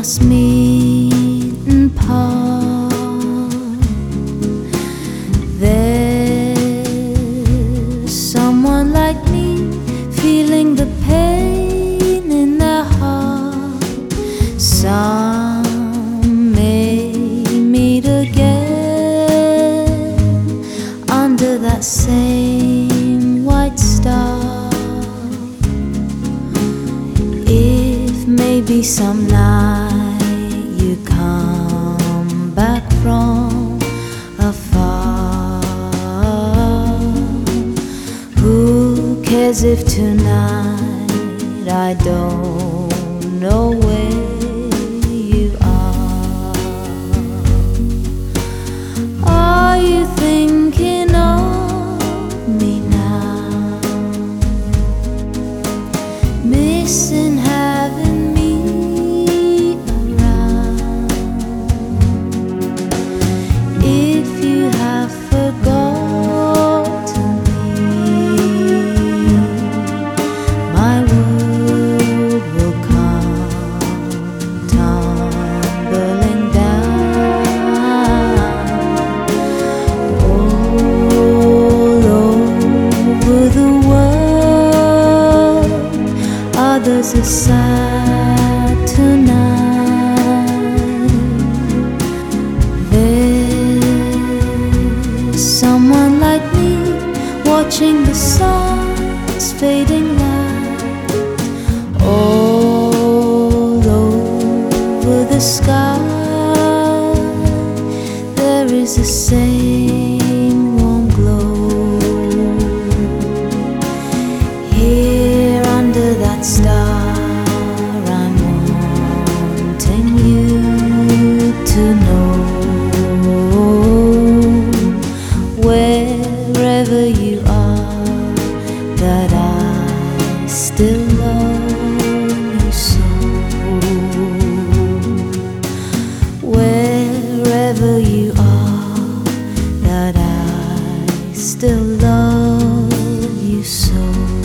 lost meet and part. There's someone like me feeling the pain in their heart. Some may meet again under that same white star. maybe some night. Cares if tonight I don't know where others are sad tonight. There's someone like me watching the sun's fading light all over the sky. There is the same to know wherever you are that I still love you so. Wherever you are that I still love you so.